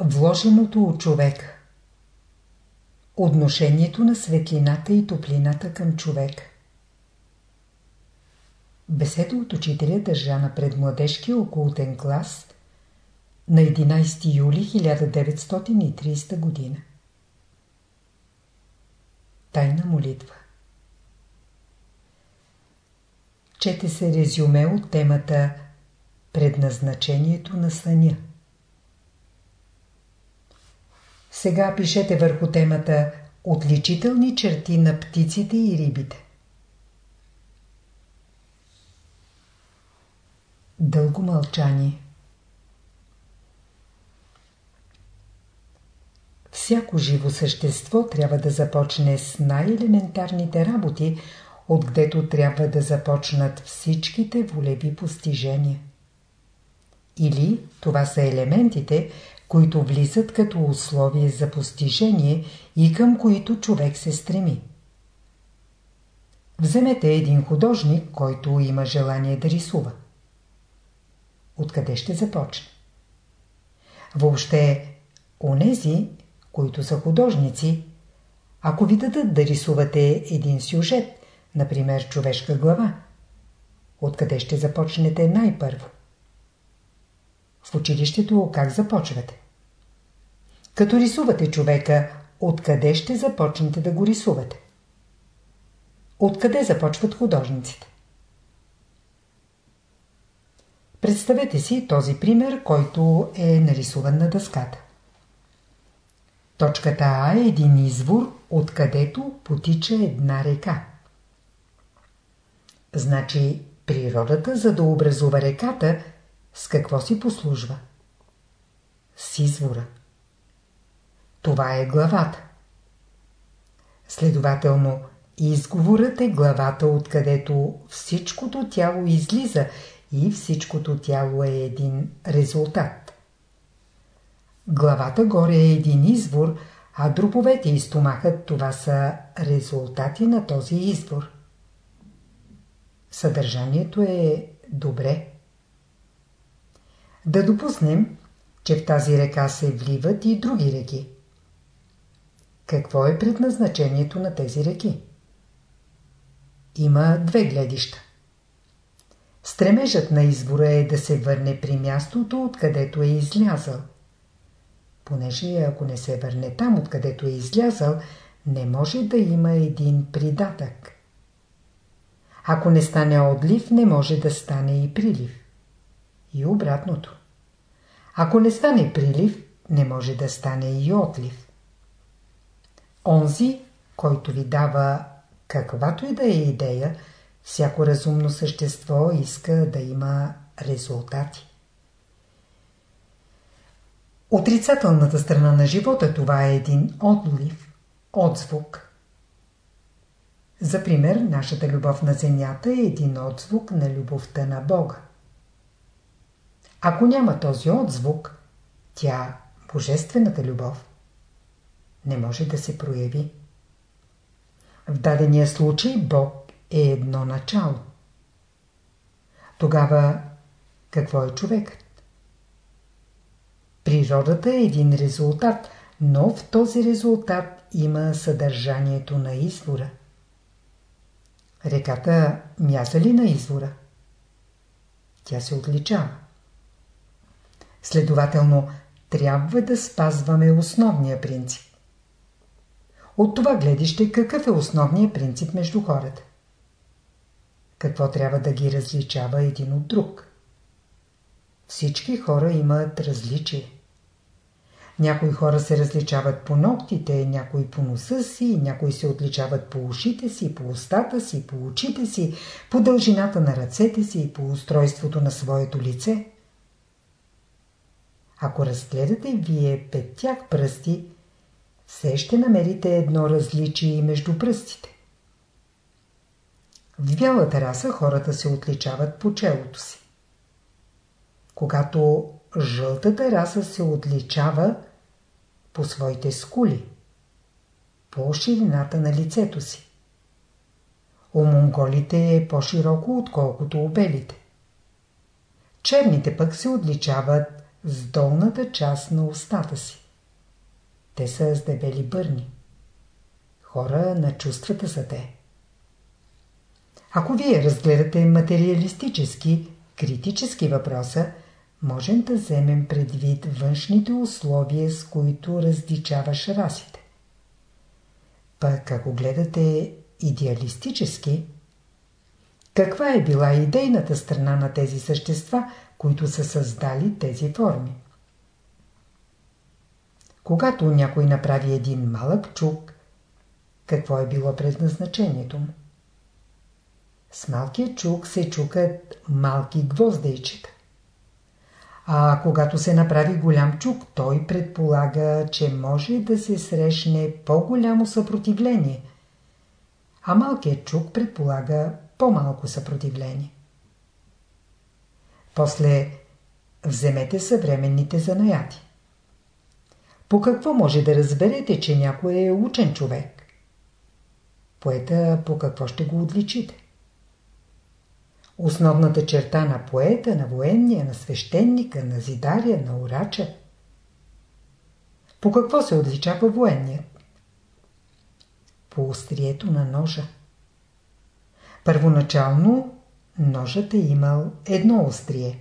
Вложеното от човека Отношението на светлината и топлината към човек Беседа от учителя държа на предмладежкия окултен клас на 11 юли 1930 година. Тайна молитва Чете се резюме от темата Предназначението на съня. Сега пишете върху темата Отличителни черти на птиците и рибите. Дълго мълчание Всяко живо същество трябва да започне с най-елементарните работи, откъдето трябва да започнат всичките волеви постижения. Или това са елементите, които влизат като условие за постижение и към които човек се стреми. Вземете един художник, който има желание да рисува. Откъде ще започне? Въобще, онези, които са художници, ако ви дадат да рисувате един сюжет, например човешка глава, откъде ще започнете най-първо? В училището как започвате? Като рисувате човека, откъде ще започнете да го рисувате? Откъде започват художниците? Представете си този пример, който е нарисуван на дъската. Точката А е един извор, откъдето потича една река. Значи природата, за да образува реката, с какво си послужва? С извора. Това е главата. Следователно, изговорът е главата, откъдето всичкото тяло излиза и всичкото тяло е един резултат. Главата горе е един извор, а дробовете и стомахът това са резултати на този извор. Съдържанието е добре. Да допуснем, че в тази река се вливат и други реки. Какво е предназначението на тези реки? Има две гледища. Стремежът на избора е да се върне при мястото, откъдето е излязъл. Понеже ако не се върне там, откъдето е излязъл, не може да има един придатък. Ако не стане отлив, не може да стане и прилив. И обратното. Ако не стане прилив, не може да стане и отлив. Онзи, който ви дава каквато и да е идея, всяко разумно същество иска да има резултати. Отрицателната страна на живота това е един отлив, отзвук. За пример, нашата любов на Земята е един отзвук на любовта на Бога. Ако няма този отзвук, тя, божествената любов, не може да се прояви. В дадения случай Бог е едно начало. Тогава какво е човекът? Природата е един резултат, но в този резултат има съдържанието на извора. Реката мяза ли на извора? Тя се отличава. Следователно, трябва да спазваме основния принцип. От това гледище какъв е основният принцип между хората? Какво трябва да ги различава един от друг? Всички хора имат различие. Някои хора се различават по ногтите, някои по носа си, някои се отличават по ушите си, по устата си, по очите си, по дължината на ръцете си, по устройството на своето лице. Ако разгледате вие петях пръсти, все ще намерите едно различие между пръстите. В бялата раса хората се отличават по челото си. Когато жълтата раса се отличава по своите скули, по ширината на лицето си. У монголите е по-широко, отколкото у белите. Черните пък се отличават с долната част на устата си. Те са с дебели бърни. Хора на чувствата са те. Ако вие разгледате материалистически, критически въпроса, можем да вземем предвид външните условия, с които раздичаваш расите. Пък ако гледате идеалистически, каква е била идейната страна на тези същества, които са създали тези форми? Когато някой направи един малък чук, какво е било предназначението му? С малкия чук се чукат малки гвоздейчета. А когато се направи голям чук, той предполага, че може да се срещне по-голямо съпротивление, а малкият чук предполага по-малко съпротивление. После вземете съвременните занаяти. По какво може да разберете, че някой е учен човек? Поета по какво ще го отличите? Основната черта на поета, на военния, на свещеника, на зидаря, на урача. По какво се отличава военният? По острието на ножа. Първоначално ножът е имал едно острие.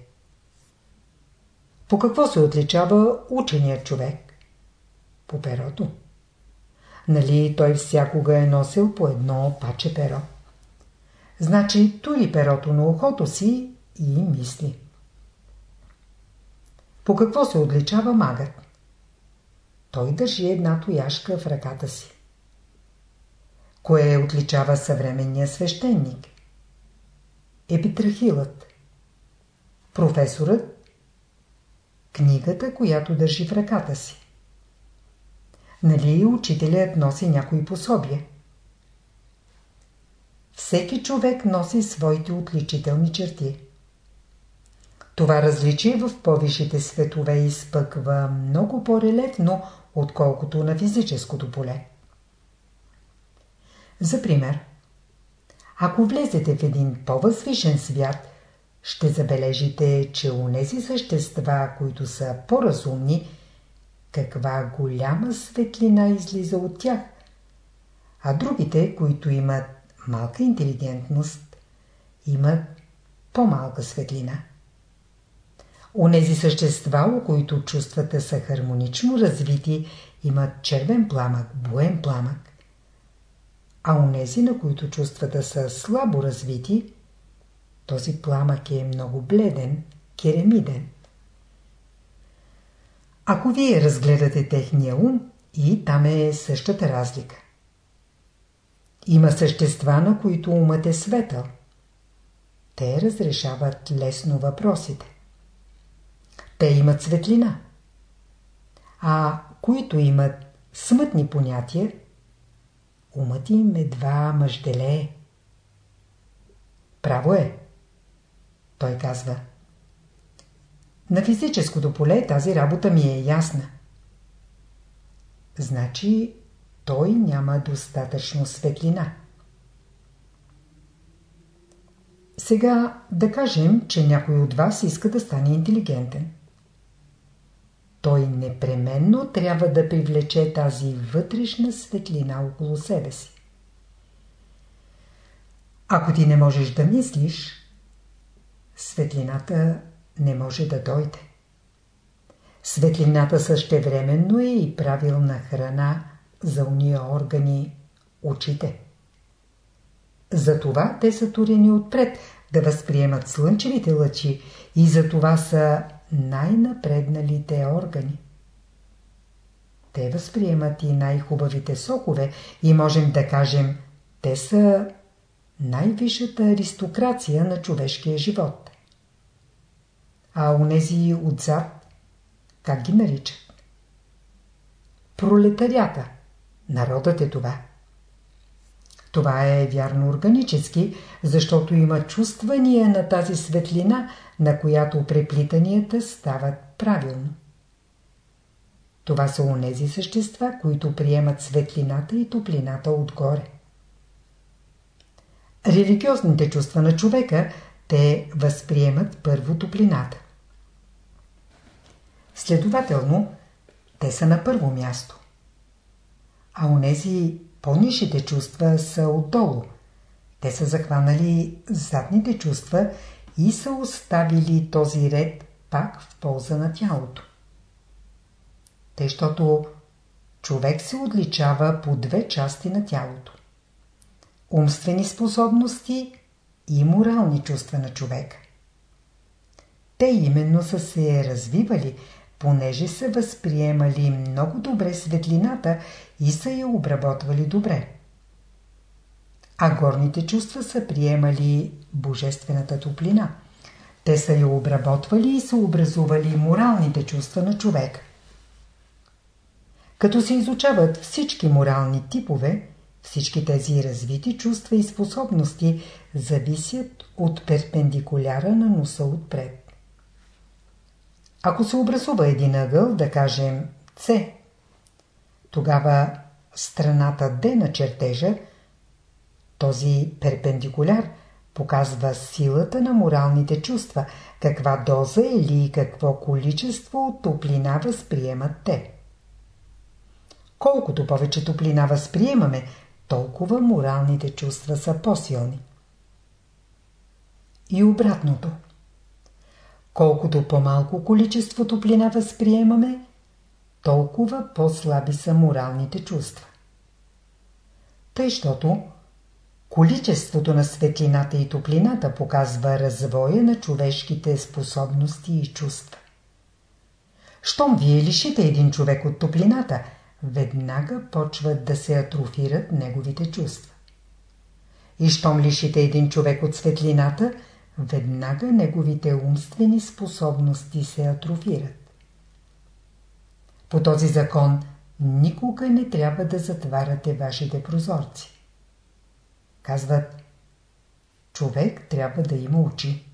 По какво се отличава ученият човек? По перото. Нали той всякога е носил по едно паче перо. Значи тури перото на ухото си и мисли. По какво се отличава магът? Той държи една тояшка в ръката си. Кое отличава съвременния свещеник? Епитрахилът. Професорът. Книгата, която държи в ръката си. Нали учителят носи някои пособия? Всеки човек носи своите отличителни черти. Това различие в повишите светове изпъква много по-релефно, отколкото на физическото поле. За пример, ако влезете в един по-възвишен свят, ще забележите, че у нези същества, които са по-разумни, каква голяма светлина излиза от тях, а другите, които имат малка интелигентност, имат по-малка светлина. Онези същества, у които чувствата са хармонично развити, имат червен пламък, буен пламък. А онези, на които чувствата са слабо развити, този пламък е много бледен, керемиден. Ако вие разгледате техния ум, и там е същата разлика. Има същества, на които умът е светъл. Те разрешават лесно въпросите. Те имат светлина. А които имат смътни понятия, умът им едва мъжделее. Право е. Той казва. На физическото поле тази работа ми е ясна. Значи той няма достатъчно светлина. Сега да кажем, че някой от вас иска да стане интелигентен. Той непременно трябва да привлече тази вътрешна светлина около себе си. Ако ти не можеш да мислиш, светлината не може да дойде. Светлината същевременно е и правилна храна за уния органи очите. Затова те са турени отпред да възприемат слънчевите лъчи и затова са най-напредналите органи. Те възприемат и най-хубавите сокове и можем да кажем, те са най-висшата аристокрация на човешкия живот. А унези отзад, как ги наричат? Пролетарята. Народът е това. Това е вярно органически, защото има чувствания на тази светлина, на която преплитанията стават правилно. Това са онези същества, които приемат светлината и топлината отгоре. Религиозните чувства на човека, те възприемат първо топлината. Следователно, те са на първо място. А онези по-нишите чувства са отдолу. Те са захванали задните чувства и са оставили този ред пак в полза на тялото. Тъй, защото човек се отличава по две части на тялото. Умствени способности и морални чувства на човека. Те именно са се развивали, понеже са възприемали много добре светлината и са я обработвали добре. А горните чувства са приемали божествената топлина. Те са я обработвали и са образували моралните чувства на човек. Като се изучават всички морални типове, всички тези развити чувства и способности зависят от перпендикуляра на носа отпред. Ако се образува един ъгъл, да кажем С, тогава страната D на чертежа, този перпендикуляр показва силата на моралните чувства, каква доза или какво количество топлина възприемат те. Колкото повече топлина възприемаме, толкова моралните чувства са по-силни. И обратното. Колкото по-малко количество топлина възприемаме, толкова по-слаби са моралните чувства. Тъй, щото количеството на светлината и топлината показва развоя на човешките способности и чувства. Щом вие лишите един човек от топлината, веднага почват да се атрофират неговите чувства. И щом лишите един човек от светлината, веднага неговите умствени способности се атрофират. По този закон никога не трябва да затваряте вашите прозорци. Казват, човек трябва да има очи.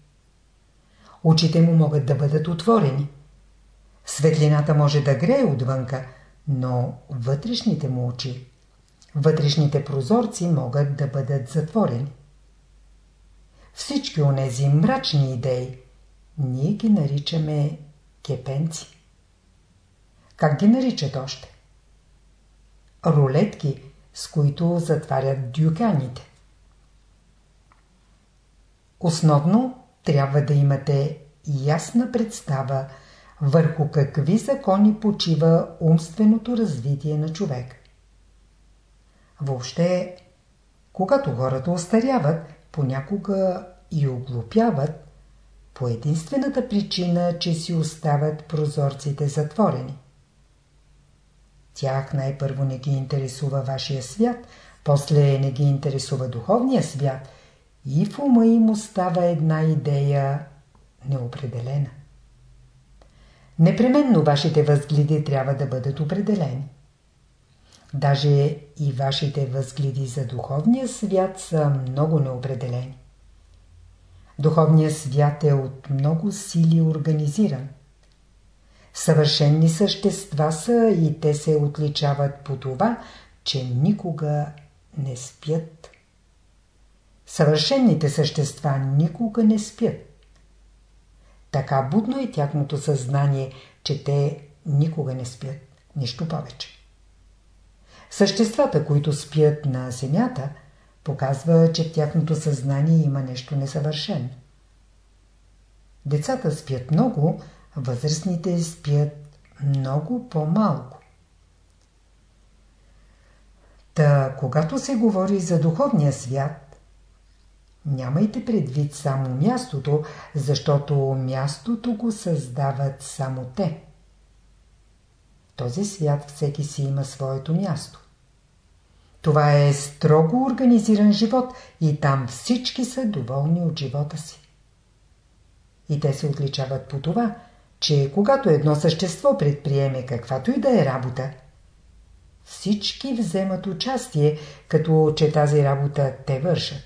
Очите му могат да бъдат отворени. Светлината може да грее отвънка, но вътрешните му очи, вътрешните прозорци могат да бъдат затворени. Всички онези мрачни идеи ние ги наричаме кепенци. Как ги наричат още? Рулетки, с които затварят дюканите. Основно трябва да имате ясна представа върху какви закони почива умственото развитие на човек. Въобще, когато хората остаряват, понякога и оглупяват, по единствената причина, че си оставят прозорците затворени. Тях най-първо не ги интересува вашия свят, после не ги интересува духовния свят и в ума им остава една идея неопределена. Непременно вашите възгледи трябва да бъдат определени. Даже и вашите възгледи за духовния свят са много неопределени. Духовният свят е от много сили организиран. Съвършенни същества са и те се отличават по това, че никога не спят. Съвършенните същества никога не спят. Така будно е тяхното съзнание, че те никога не спят. Нищо повече. Съществата, които спят на земята, показва, че в тяхното съзнание има нещо несъвършено. Децата спят много, възрастните спят много по-малко. Та, когато се говори за духовния свят, нямайте предвид само мястото, защото мястото го създават само те. Този свят всеки си има своето място. Това е строго организиран живот и там всички са доволни от живота си. И те се отличават по това, че когато едно същество предприеме каквато и да е работа, всички вземат участие, като че тази работа те вършат.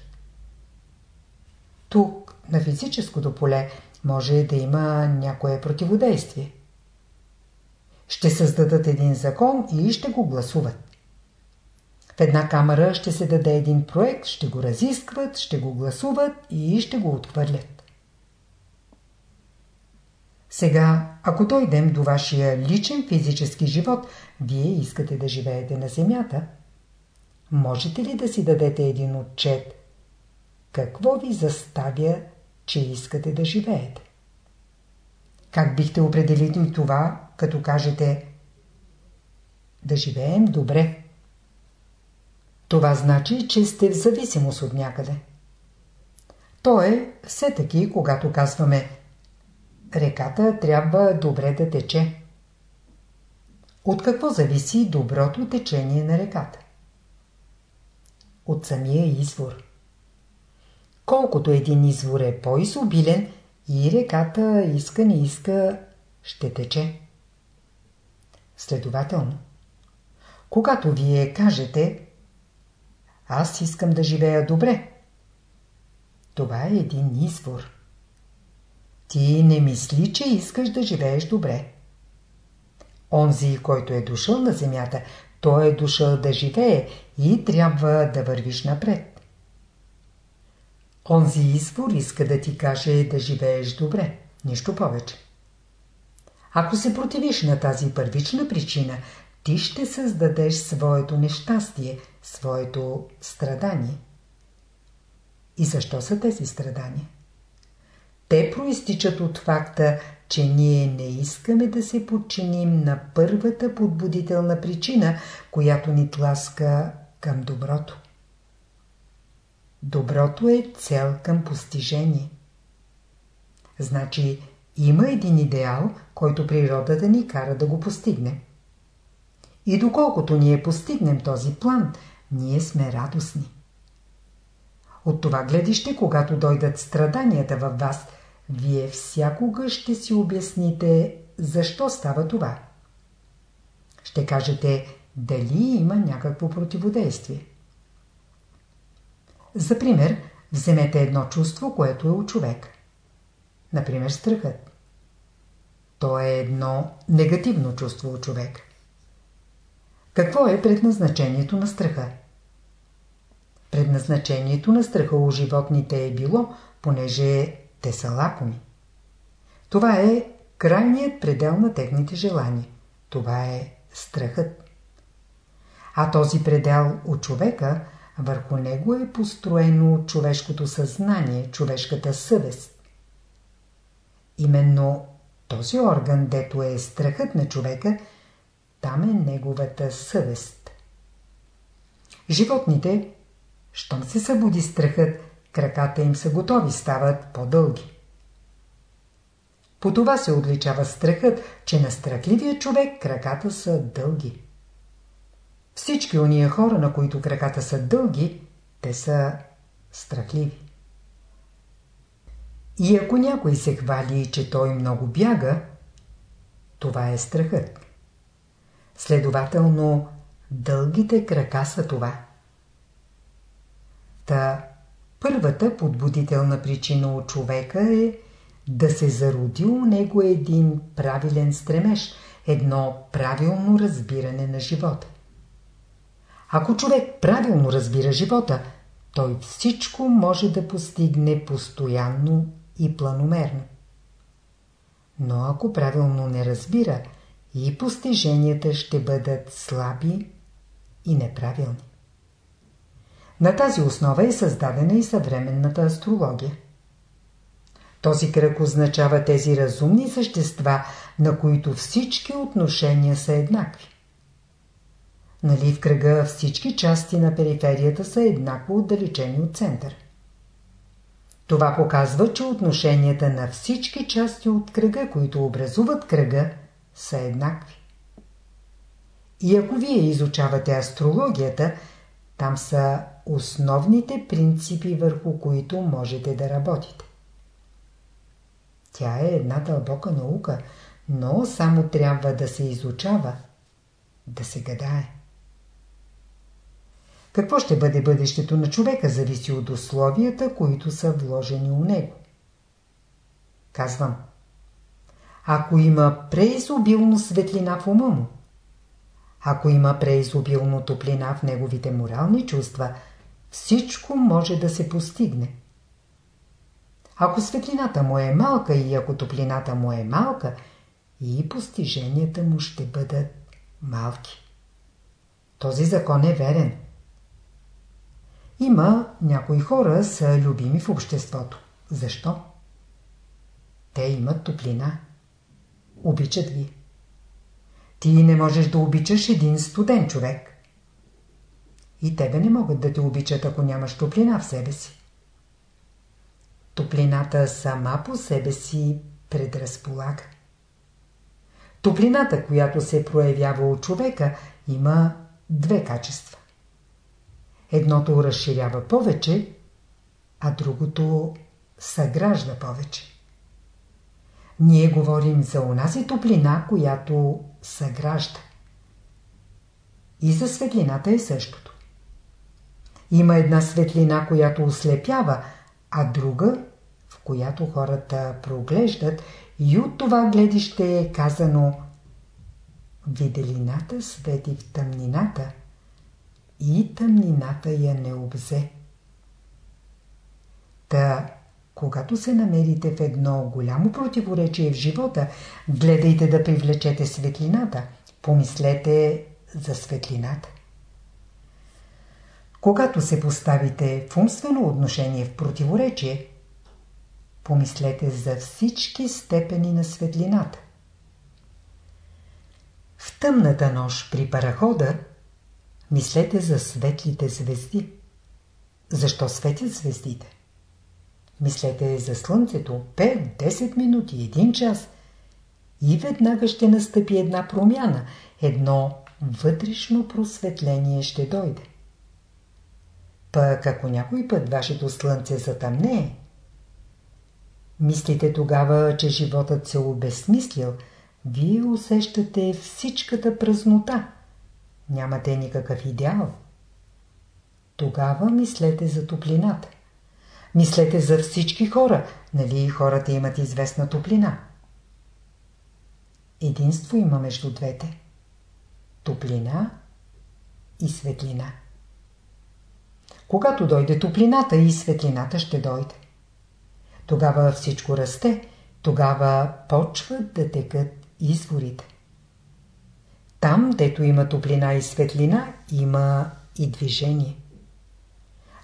Тук, на физическото поле, може да има някое противодействие. Ще създадат един закон и ще го гласуват. В една камера ще се даде един проект, ще го разискват, ще го гласуват и ще го отхвърлят. Сега, ако дойдем до вашия личен физически живот, вие искате да живеете на Земята. Можете ли да си дадете един отчет? Какво ви заставя, че искате да живеете? Как бихте определили това, като кажете да живеем добре? Това значи, че сте в зависимост от някъде. То е все таки, когато казваме реката трябва добре да тече. От какво зависи доброто течение на реката? От самия извор. Колкото един извор е по-изобилен, и реката иска не иска, ще тече. Следователно, когато вие кажете аз искам да живея добре, това е един извор. Ти не мисли, че искаш да живееш добре. Онзи, който е дошъл на земята, той е дошъл да живее и трябва да вървиш напред. Онзи извор иска да ти каже да живееш добре, нищо повече. Ако се противиш на тази първична причина, ти ще създадеш своето нещастие, своето страдание. И защо са тези страдания? Те проистичат от факта, че ние не искаме да се подчиним на първата подбудителна причина, която ни тласка към доброто. Доброто е цел към постижение. Значи има един идеал, който природата ни кара да го постигнем. И доколкото ние постигнем този план, ние сме радостни. От това гледище, когато дойдат страданията във вас, вие всякога ще си обясните защо става това. Ще кажете дали има някакво противодействие. За пример, вземете едно чувство, което е у човек. Например, страхът. То е едно негативно чувство у човек. Какво е предназначението на страха? Предназначението на страха у животните е било, понеже те са лакоми. Това е крайният предел на техните желания. Това е страхът. А този предел от човека, върху него е построено човешкото съзнание, човешката съвест. Именно този орган, дето е страхът на човека, там е неговата съвест. Животните щом се събуди страхът, краката им са готови, стават по-дълги. По това се отличава страхът, че на страхливия човек краката са дълги. Всички уния хора, на които краката са дълги, те са страхливи. И ако някой се хвали, че той много бяга, това е страхът. Следователно, дългите крака са това. Та първата подбудителна причина от човека е да се зароди у него един правилен стремеж, едно правилно разбиране на живота. Ако човек правилно разбира живота, той всичко може да постигне постоянно и планомерно. Но ако правилно не разбира, и постиженията ще бъдат слаби и неправилни. На тази основа е създадена и съвременната астрология. Този кръг означава тези разумни същества, на които всички отношения са еднакви. Нали в кръга всички части на периферията са еднакво отдалечени от център. Това показва, че отношенията на всички части от кръга, които образуват кръга, са еднакви. И ако вие изучавате астрологията, там са основните принципи, върху които можете да работите. Тя е една дълбока наука, но само трябва да се изучава, да се гадае. Какво ще бъде бъдещето на човека, зависи от условията, които са вложени у него. Казвам, ако има преизобилно светлина в ума му, ако има преизобилно топлина в неговите морални чувства, всичко може да се постигне. Ако светлината му е малка и ако топлината му е малка, и постиженията му ще бъдат малки. Този закон е верен. Има някои хора са любими в обществото. Защо? Те имат топлина. Обичат ви. Ти не можеш да обичаш един студен човек. И тебе не могат да те обичат, ако нямаш топлина в себе си. Топлината сама по себе си предразполага. Топлината, която се проявява от човека, има две качества. Едното разширява повече, а другото съгражда повече. Ние говорим за онази топлина, която съгражда. И за светлината е същото. Има една светлина, която ослепява, а друга, в която хората проглеждат и от това гледище е казано Виделината свети в тъмнината и тъмнината я не обзе. Та, когато се намерите в едно голямо противоречие в живота, гледайте да привлечете светлината, помислете за светлината. Когато се поставите в умствено отношение в противоречие, помислете за всички степени на светлината. В тъмната нощ при парахода мислете за светлите звезди. Защо светят звездите? Мислете за слънцето 5-10 минути, 1 час и веднага ще настъпи една промяна, едно вътрешно просветление ще дойде. Пък ако някой път вашето слънце затъмне, мислите тогава, че животът се обезсмислил, вие усещате всичката празнота. Нямате никакъв идеал. Тогава мислете за топлината. Мислете за всички хора. Нали хората имат известна топлина? Единство има между двете. Топлина и светлина. Когато дойде топлината и светлината ще дойде. Тогава всичко расте, тогава почват да текат изворите. Там, дето има топлина и светлина, има и движение.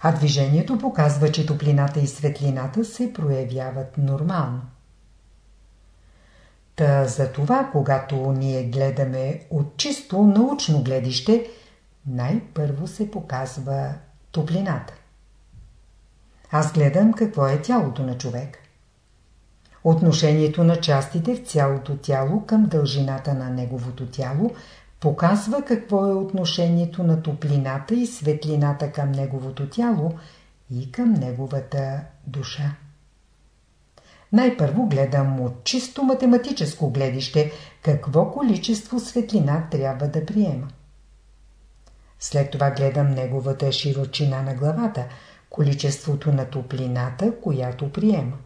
А движението показва, че топлината и светлината се проявяват нормално. Та за това, когато ние гледаме от чисто научно гледище, най-първо се показва топлината. Аз гледам какво е тялото на човек. Отношението на частите в цялото тяло към дължината на неговото тяло показва какво е отношението на топлината и светлината към неговото тяло и към неговата душа. Най-първо гледам от чисто математическо гледище какво количество светлина трябва да приема. След това гледам неговата широчина на главата, количеството на топлината, която приема.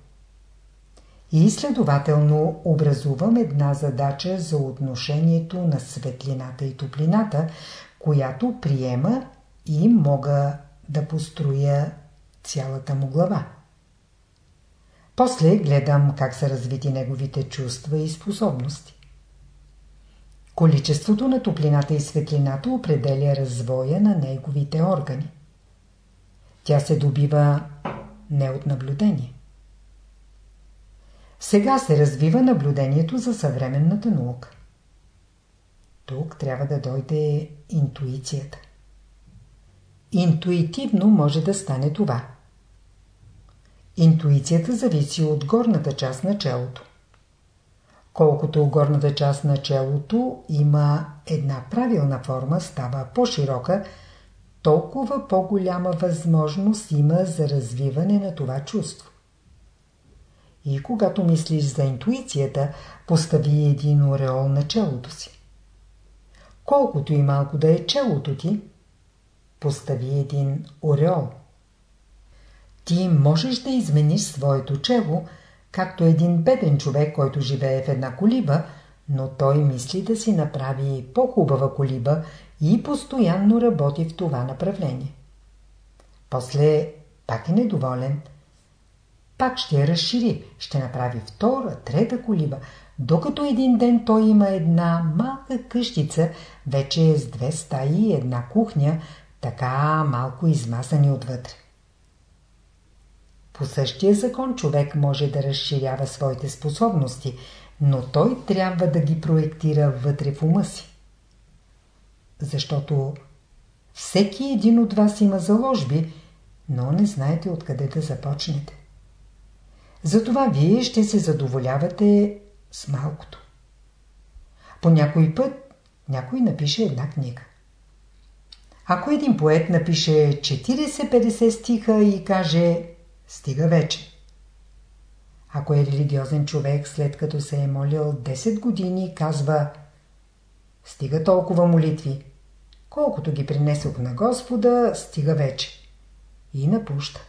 И следователно образувам една задача за отношението на светлината и топлината, която приема и мога да построя цялата му глава. После гледам как са развити неговите чувства и способности. Количеството на топлината и светлината определя развоя на неговите органи. Тя се добива не от наблюдение. Сега се развива наблюдението за съвременната наука. Тук трябва да дойде интуицията. Интуитивно може да стане това. Интуицията зависи от горната част на челото. Колкото горната част на челото има една правилна форма, става по-широка, толкова по-голяма възможност има за развиване на това чувство. И когато мислиш за интуицията, постави един ореол на челото си. Колкото и малко да е челото ти, постави един ореол. Ти можеш да измениш своето чело, както един беден човек, който живее в една колиба, но той мисли да си направи по-хубава колиба и постоянно работи в това направление. После пак е недоволен – пак ще я разшири, ще направи втора, трета колиба, докато един ден той има една малка къщица, вече с две стаи и една кухня, така малко измазани отвътре. По същия закон човек може да разширява своите способности, но той трябва да ги проектира вътре в ума си. Защото всеки един от вас има заложби, но не знаете откъде да започнете. Затова вие ще се задоволявате с малкото. По някой път някой напише една книга. Ако един поет напише 40-50 стиха и каже «Стига вече», ако е религиозен човек, след като се е молил 10 години, казва «Стига толкова молитви, колкото ги принесох на Господа, стига вече» и напуща.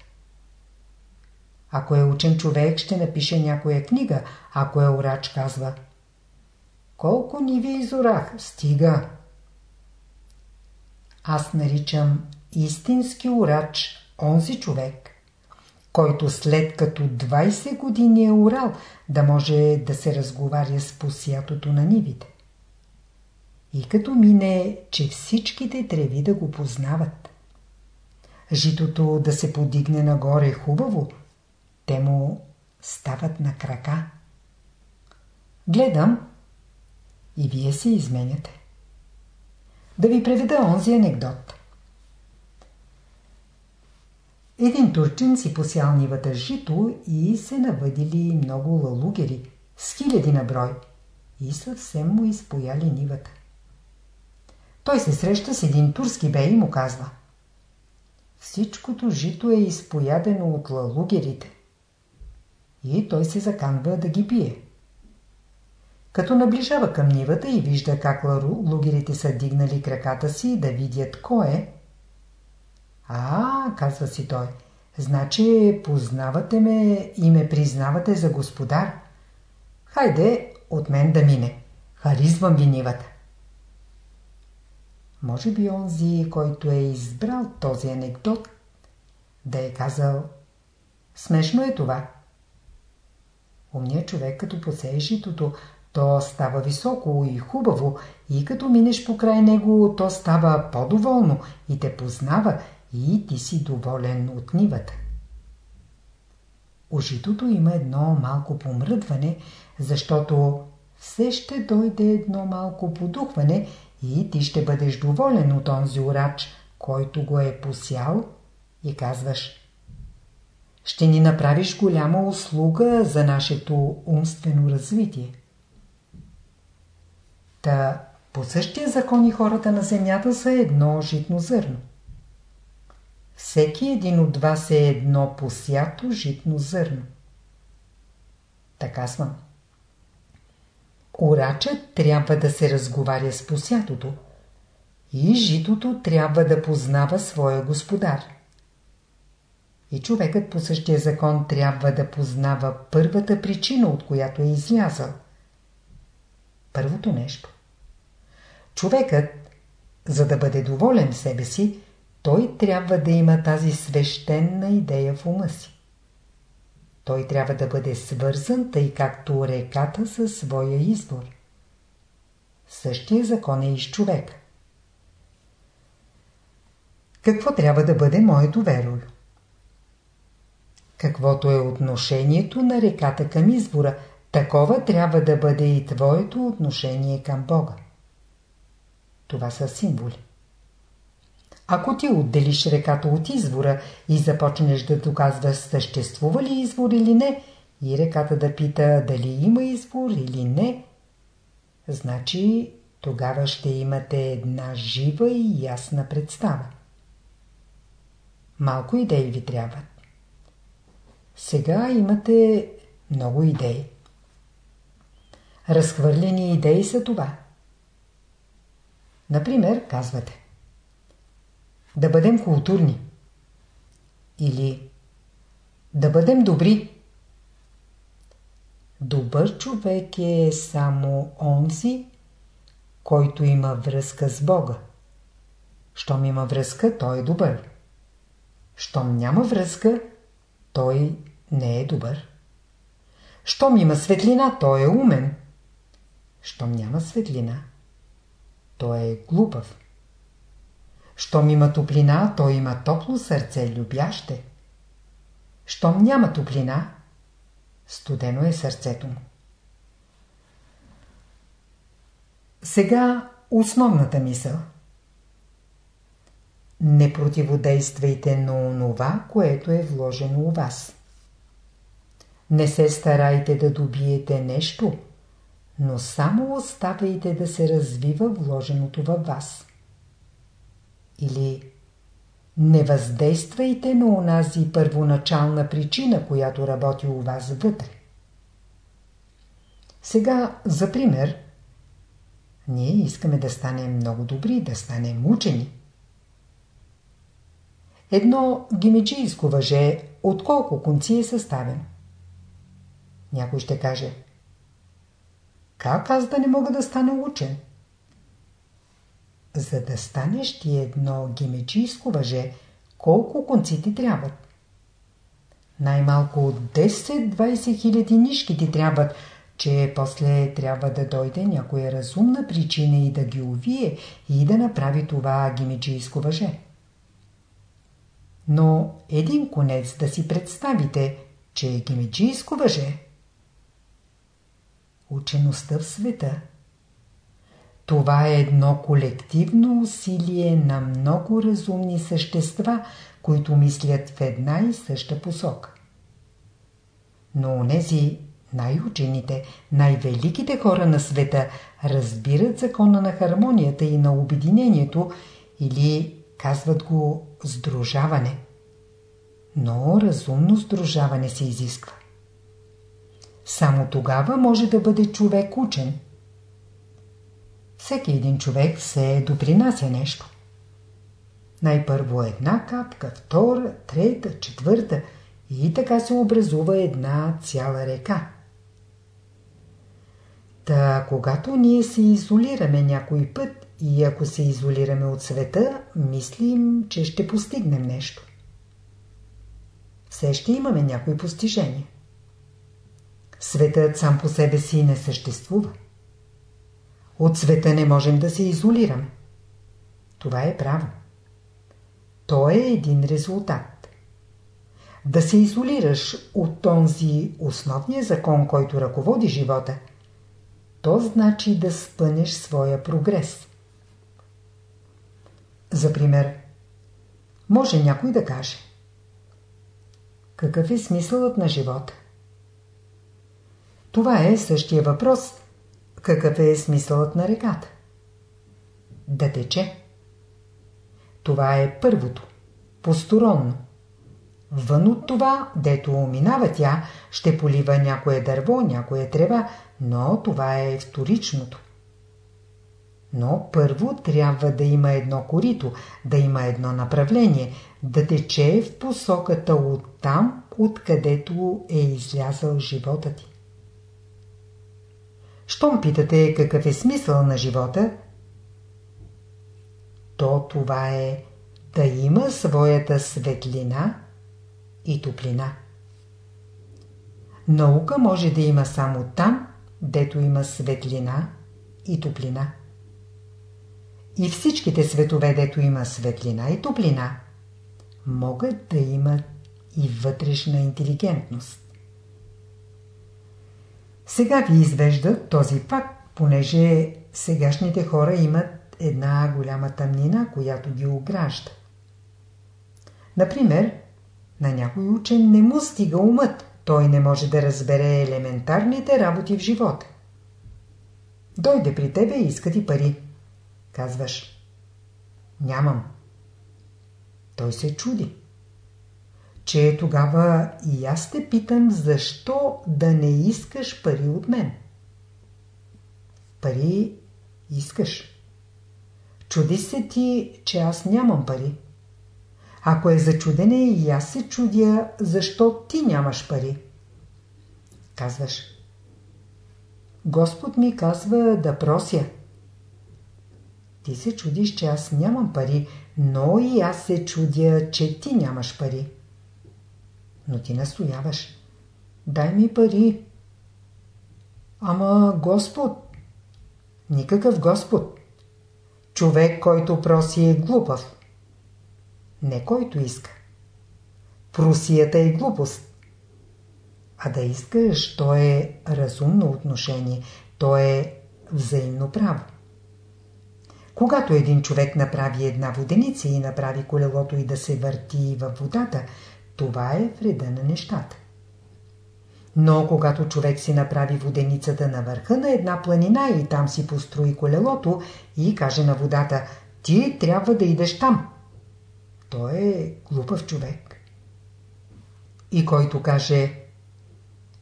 Ако е учен човек, ще напише някоя книга. Ако е урач, казва Колко ни ви изорах, стига. Аз наричам истински урач онзи човек, който след като 20 години е урал, да може да се разговаря с посятото на нивите. И като мине, че всичките треви да го познават. Житото да се подигне нагоре хубаво, те му стават на крака. Гледам и вие се изменяте. Да ви преведа онзи анекдот. Един турчин си посял нивата жито и се навъдили много лалугери, с хиляди на брой, и съвсем му изпояли нивата. Той се среща с един турски бей и му казва Всичкото жито е изпоядено от лалугерите и той се заканва да ги пие. Като наближава към нивата и вижда как лугерите са дигнали краката си да видят кой е. А, казва си той, значи познавате ме и ме признавате за господар. Хайде, от мен да мине. Харизвам ви нивата. Може би онзи, който е избрал този анекдот, да е казал Смешно е това. Умният човек като посее житото, то става високо и хубаво и като минеш покрай него, то става по-доволно и те познава и ти си доволен от нивата. У житото има едно малко помръдване, защото все ще дойде едно малко подухване и ти ще бъдеш доволен от онзи урач, който го е посял и казваш ще ни направиш голяма услуга за нашето умствено развитие. Та по същия закон и хората на земята са едно житно зърно. Всеки един от вас е едно посято житно зърно. Така съм. Урачът трябва да се разговаря с посятото и житото трябва да познава своя господар. И човекът по същия закон трябва да познава първата причина, от която е излязъл. Първото нещо. Човекът, за да бъде доволен в себе си, той трябва да има тази свещена идея в ума си. Той трябва да бъде свързан, тъй както реката със своя извор. Същия закон е и с човек. Какво трябва да бъде моето верою? Каквото е отношението на реката към извора, такова трябва да бъде и твоето отношение към Бога. Това са символи. Ако ти отделиш реката от извора и започнеш да доказваш съществува ли извор или не, и реката да пита дали има извор или не, значи тогава ще имате една жива и ясна представа. Малко идеи ви трябват. Сега имате много идеи. Разхвърлени идеи са това. Например, казвате Да бъдем културни. Или Да бъдем добри. Добър човек е само онзи, който има връзка с Бога. Щом има връзка, той е добър. Щом няма връзка, той не е добър. Щом има светлина, той е умен. Щом няма светлина, той е глупав. Щом има топлина, той има топло сърце, любяще. Щом няма топлина, студено е сърцето му. Сега основната мисъл. Не противодействайте на онова, което е вложено у вас. Не се старайте да добиете нещо, но само оставяйте да се развива вложеното във вас. Или не въздействайте на онази първоначална причина, която работи у вас вътре. Сега, за пример, ние искаме да станем много добри, да станем учени. Едно гимеджийско въже от колко конци е съставен? Някой ще каже Как аз да не мога да стана учен? За да станеш ти едно гимеджийско въже, колко конци ти трябват? Най-малко от 10-20 хиляди нишки ти трябват, че после трябва да дойде някоя разумна причина и да ги увие и да направи това гимеджийско въже. Но един конец да си представите, че е гимеджийско въже. Учеността в света – това е едно колективно усилие на много разумни същества, които мислят в една и съща посока. Но онези най-учените, най-великите хора на света разбират закона на хармонията и на обединението или казват го сдружаване. Но разумно сдружаване се изисква. Само тогава може да бъде човек учен – всеки един човек се допринася нещо. Най-първо една капка, втора, трета, четвърта и така се образува една цяла река. Та, когато ние се изолираме някой път и ако се изолираме от света, мислим, че ще постигнем нещо. Все ще имаме някои постижения. Светът сам по себе си не съществува. От света не можем да се изолираме. Това е право. То е един резултат. Да се изолираш от този основния закон, който ръководи живота, то значи да спънеш своя прогрес. За пример, може някой да каже Какъв е смисълът на живота? Това е същия въпрос, какъв е смисълът на реката? Да тече. Това е първото, посторонно. Вън от това, дето минава тя, ще полива някое дърво, някоя трева, но това е вторичното. Но първо трябва да има едно корито, да има едно направление, да тече в посоката от там, откъдето е излязъл живота ти. Щом питате какъв е смисъл на живота, то това е да има своята светлина и топлина. Наука може да има само там, дето има светлина и топлина. И всичките светове, дето има светлина и топлина, могат да имат и вътрешна интелигентност. Сега ви извеждат този факт, понеже сегашните хора имат една голяма тъмнина, която ги огражда. Например, на някой учен не му стига умът, той не може да разбере елементарните работи в живота. Дойде при тебе и иска ти пари. Казваш, нямам. Той се чуди че тогава и аз те питам, защо да не искаш пари от мен. Пари искаш. Чуди се ти, че аз нямам пари. Ако е за чудене, и аз се чудя, защо ти нямаш пари. Казваш. Господ ми казва да прося. Ти се чудиш, че аз нямам пари, но и аз се чудя, че ти нямаш пари но ти настояваш. дай ми пари. Ама Господ. Никакъв Господ. Човек, който проси е глупав. Не който иска. Просията е глупост. А да искаш, то е разумно отношение, то е взаимно право. Когато един човек направи една воденица и направи колелото и да се върти във водата, това е вреда на нещата. Но когато човек си направи воденицата на върха на една планина и там си построи колелото и каже на водата «Ти трябва да идеш там», той е глупав човек. И който каже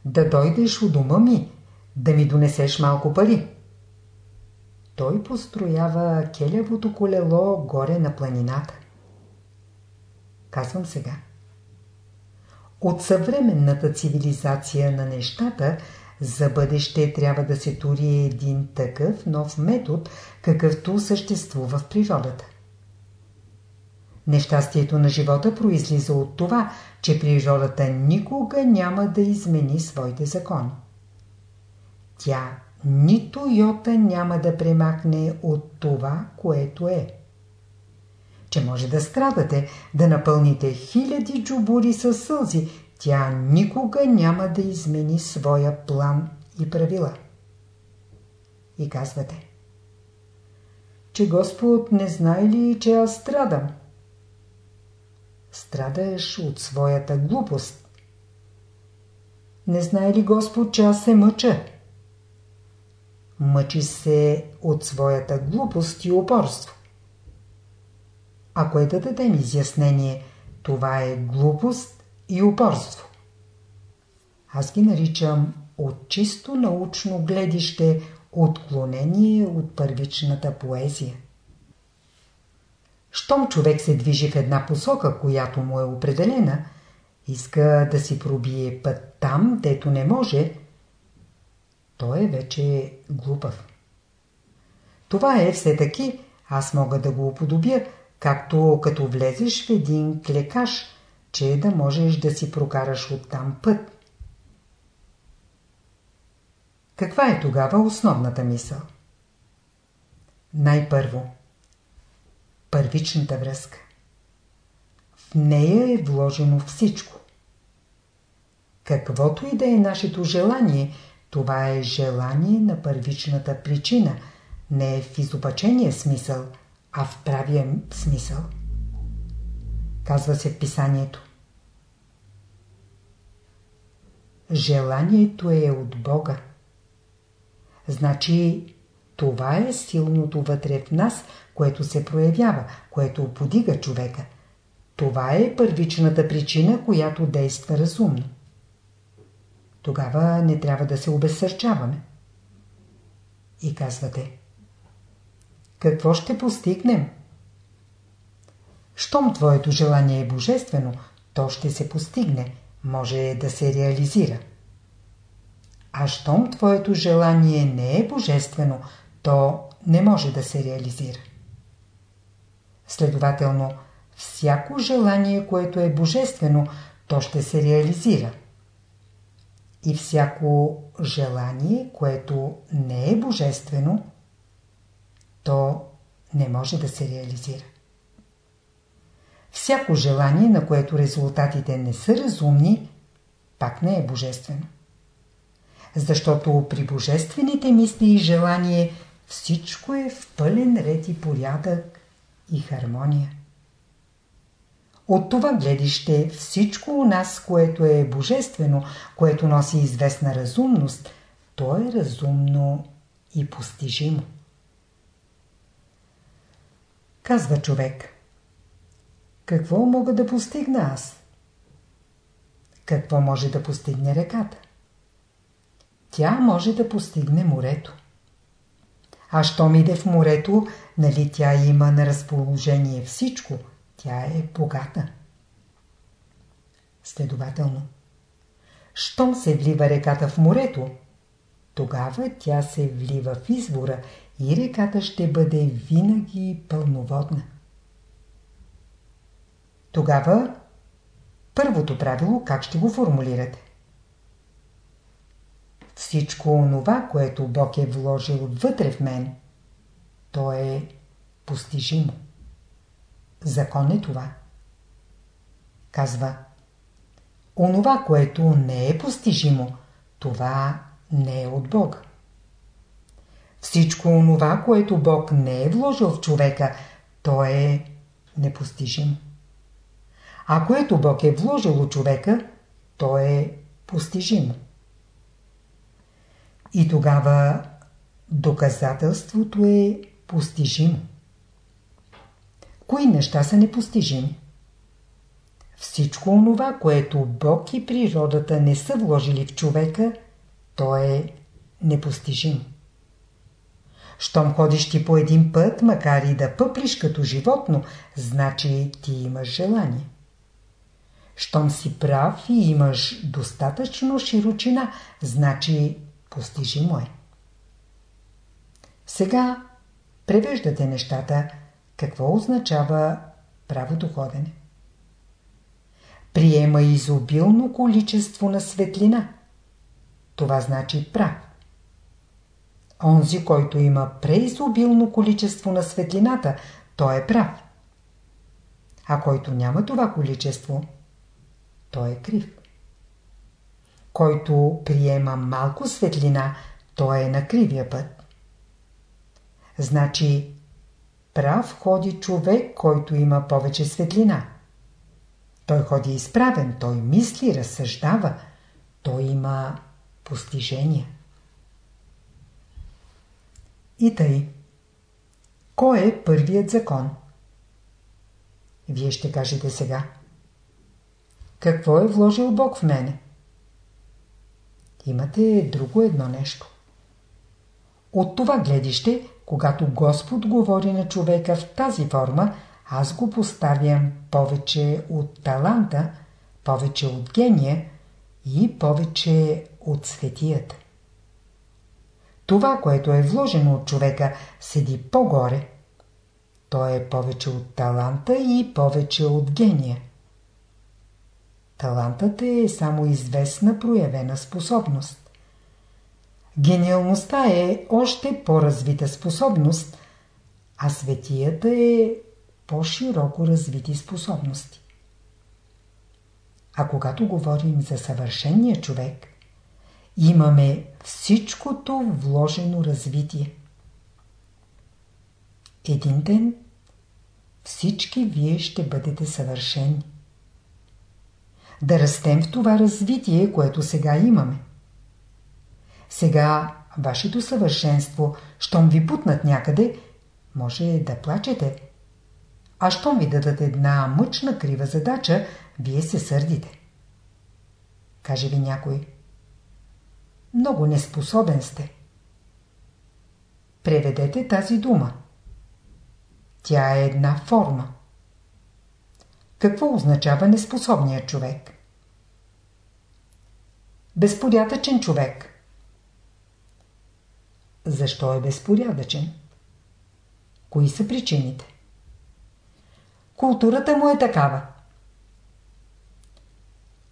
«Да дойдеш у дома ми, да ми донесеш малко пари», той построява келевото колело горе на планината. Казвам сега. От съвременната цивилизация на нещата за бъдеще трябва да се тури един такъв нов метод, какъвто съществува в природата. Нещастието на живота произлиза от това, че природата никога няма да измени своите закони. Тя нито йота няма да премахне от това, което е. Че може да страдате, да напълните хиляди джубури със сълзи, тя никога няма да измени своя план и правила. И казвате, че Господ не знае ли, че аз страдам? Страдаш от своята глупост. Не знае ли Господ, че аз се мъча? Мъчи се от своята глупост и упорство. Ако е да дадем изяснение, това е глупост и упорство. Аз ги наричам от чисто научно гледище отклонение от първичната поезия. Щом човек се движи в една посока, която му е определена, иска да си пробие път там, дето не може, той е вече глупав. Това е все таки, аз мога да го уподобя, както като влезеш в един клекаш, че да можеш да си прокараш оттам път. Каква е тогава основната мисъл? Най-първо. Първичната връзка. В нея е вложено всичко. Каквото и да е нашето желание – това е желание на първичната причина, не е в изопачения смисъл, а в правия смисъл. Казва се в писанието. Желанието е от Бога. Значи това е силното вътре в нас, което се проявява, което подига човека. Това е първичната причина, която действа разумно тогава не трябва да се обезсърчаваме. И казвате, какво ще постигнем? Щом твоето желание е божествено, то ще се постигне, може да се реализира. А щом твоето желание не е божествено, то не може да се реализира. Следователно, всяко желание, което е божествено, то ще се реализира и всяко желание, което не е божествено, то не може да се реализира. Всяко желание, на което резултатите не са разумни, пак не е божествено. Защото при божествените мисли и желание всичко е в пълен ред и порядък и хармония. От това гледище всичко у нас, което е божествено, което носи известна разумност, то е разумно и постижимо. Казва човек. Какво мога да постигна аз? Какво може да постигне реката? Тя може да постигне морето. А щом иде в морето, нали тя има на разположение всичко – тя е богата. Следователно, щом се влива реката в морето, тогава тя се влива в извора и реката ще бъде винаги пълноводна. Тогава първото правило как ще го формулирате? всичко онова, което Бог е вложил вътре в мен, то е постижимо. Закон е това. Казва, онова, което не е постижимо, това не е от Бога. Всичко онова, което Бог не е вложил в човека, то е непостижимо. А което Бог е вложил от човека, то е постижимо. И тогава доказателството е постижимо. Кои неща са непостижими? Всичко онова, което Бог и природата не са вложили в човека, то е непостижимо. Щом ходиш ти по един път, макар и да пъплиш като животно, значи ти имаш желание. Щом си прав и имаш достатъчно широчина, значи постижимо е. Сега превеждате нещата. Какво означава правото ходене? Приема изобилно количество на светлина. Това значи прав. Онзи, който има преизобилно количество на светлината, той е прав. А който няма това количество, той е крив. Който приема малко светлина, той е на кривия път. Значи, прав ходи човек, който има повече светлина. Той ходи изправен, той мисли, разсъждава, той има постижения. И тъй. Кой е първият закон? Вие ще кажете сега. Какво е вложил Бог в мене? Имате друго едно нещо. От това гледище, когато Господ говори на човека в тази форма, аз го поставям повече от таланта, повече от гения и повече от светията. Това, което е вложено от човека, седи по-горе. То е повече от таланта и повече от гения. Талантът е само известна проявена способност. Гениалността е още по-развита способност, а светията е по-широко развити способности. А когато говорим за съвършения човек, имаме всичкото вложено развитие. Един ден всички вие ще бъдете съвършени. Да растем в това развитие, което сега имаме. Сега вашето съвършенство, щом ви путнат някъде, може да плачете. А щом ви дадат една мъчна крива задача, вие се сърдите. Каже ви някой – много неспособен сте. Преведете тази дума. Тя е една форма. Какво означава неспособният човек? Безпорядъчен човек. Защо е безпорядъчен? Кои са причините? Културата му е такава.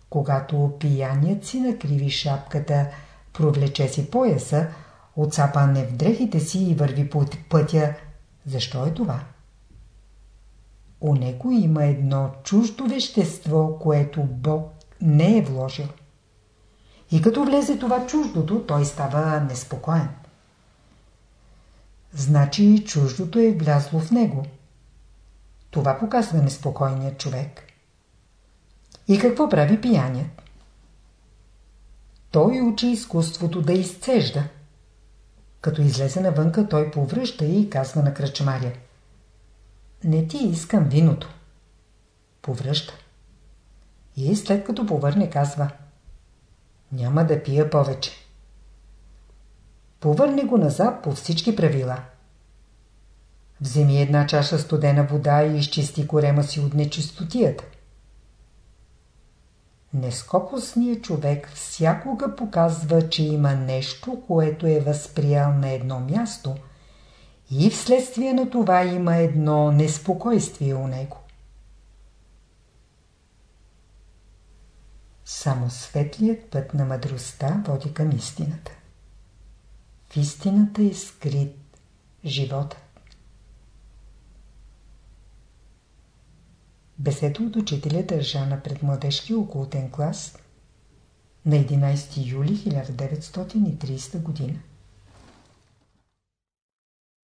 Когато пияният си накриви шапката провлече си пояса, отцапа не в дрехите си и върви по пътя. Защо е това? У него има едно чуждо вещество, което Бог не е вложил. И като влезе това чуждото, той става неспокоен. Значи чуждото е влязло в него. Това показва неспокойният човек. И какво прави пияният? Той учи изкуството да изцежда. Като излезе навънка, той повръща и казва на кръчмаря. Не ти искам виното. Повръща. И след като повърне, казва. Няма да пия повече. Повърне го назад по всички правила. Вземи една чаша студена вода и изчисти корема си от нечистотията. Нескопосният човек всякога показва, че има нещо, което е възприял на едно място и вследствие на това има едно неспокойствие у него. Само светлият път на мъдростта води към истината. В истината е скрит животът. Беседа от учителя държа на предмладежки окултен клас на 11 юли 1930 година.